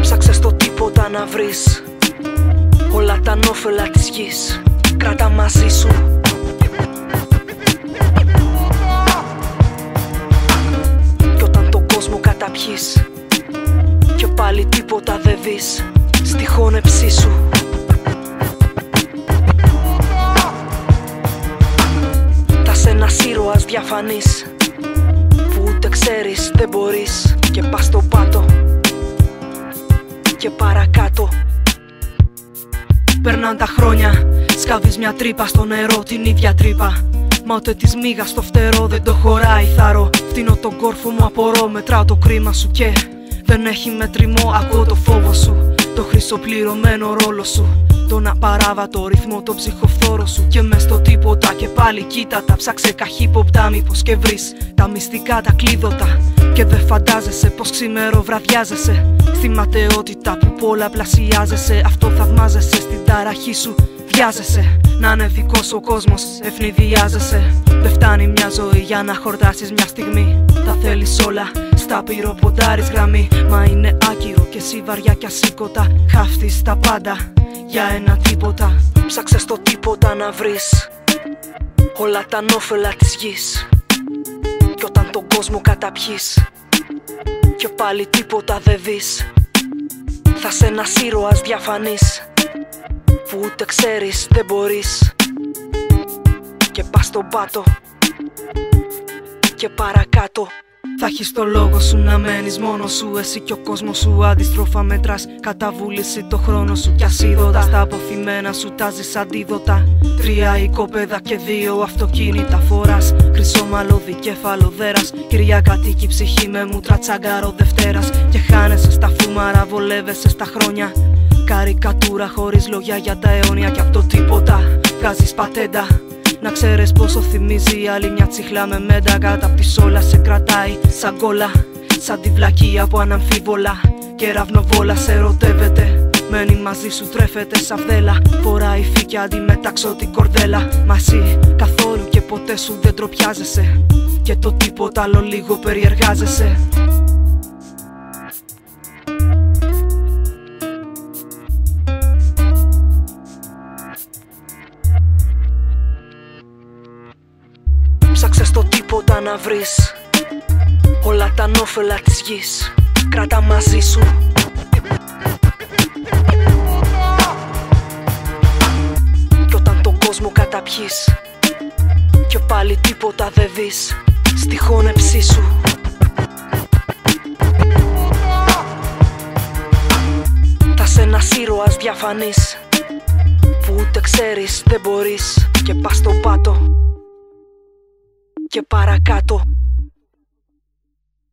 Ψάξε στο τίποτα να βρεις. Όλα τα νόφελα της γης. Κράτα μαζί σου. Κι όταν τον κόσμο καταπιείς Και πάλι τίποτα δεν δεις. Στη χώνεψή σου ένας ήρωας διαφανής Που ούτε ξέρεις δεν μπορείς Και πας στο πάτο Και παρακάτω Περνάν τα χρόνια, σκάβεις μια τρύπα στο νερό, την ίδια τρύπα. Μα ούτε της μίγα στο φτερό δεν το χωράει θάρρο. Φτύνω τον κόρφο μου, απορώ, μετράω το κρίμα σου και δεν έχει μετρημό. Ακούω το φόβο σου, το χρυσοπληρωμένο ρόλο σου. Τον απαράβατο ρυθμό, το ψυχοφθόρο σου. Και μες στο τίποτα και πάλι κοίτα τα ψάξε καχύποπτα. Μήπως και βρεις τα μυστικά, τα κλείδωτα. Και δεν φαντάζεσαι πως ξημεροβραδιάζεσαι. Στη ματαιότητα που πολλαπλασιάζεσαι. Αυτό θαυμάζεσαι στην ταραχή σου. Βιάζεσαι να είναι δικός ο κόσμος, ευνηδιάζεσαι. Δεν φτάνει μια ζωή για να χορτάσεις μια στιγμή. Τα θέλει όλα στα πυροποντάρι γραμμή. Μα είναι άκυρο και εσύ βαριά κι ασήκωτα. Χάφτεις τα πάντα για ένα τίποτα. Ψάξε στο τίποτα να βρεις όλα τα νόφελα της γης. Κι όταν τον κόσμο καταπιείς Και πάλι τίποτα δεν δεις Θα σε ένας ήρωας διαφανής Που ούτε ξέρεις δεν μπορείς Και πας στον πάτο Και παρακάτω θα έχεις το λόγο σου να μένεις μόνο σου. Εσύ και ο κόσμος σου αντιστρόφα μετράς. Καταβούληση το χρόνο σου κι ασίδωτα. Στα αποθυμένα σου τάζει αντίδοτα. Τρία οικόπεδα και δύο αυτοκίνητα φοράς. Χρυσό μαλλόδι κέφαλο δέρας. Κυρία κατοίκη ψυχή με μούτρα τσαγκάρο Δευτέρας. Και χάνεσαι στα φούμαρα, βολεύεσαι στα χρόνια. Καρικατούρα χωρίς λόγια για τα αιώνια και από το τίποτα. Βγάζεις πατέντα. Να ξέρεις πόσο θυμίζει άλλη μια τσιχλά με μέντα Κάτω απ' της όλας σε κρατάει σαν κόλλα Σαν τη βλακία που αναμφίβολα. Και ραυνοβόλα σε ερωτεύεται Μένει μαζί σου τρέφεται σαν φδέλα Φοράει φύκια αντιμετάξω την κορδέλα. Μαζί καθόλου και ποτέ σου δεν τροπιάζεσαι. Και το τίποτα άλλο λίγο περιεργάζεσαι τίποτα να βρεις. Όλα τα νόφελα της γης. Κράτα μαζί σου. Κι όταν τον κόσμο καταπιείς Και πάλι τίποτα δεν δεις Στη χώνεψή σου. Θα σε ένας ήρωας διαφανής Που ούτε ξέρεις δεν μπορείς Και πας στον πάτο και παρακάτω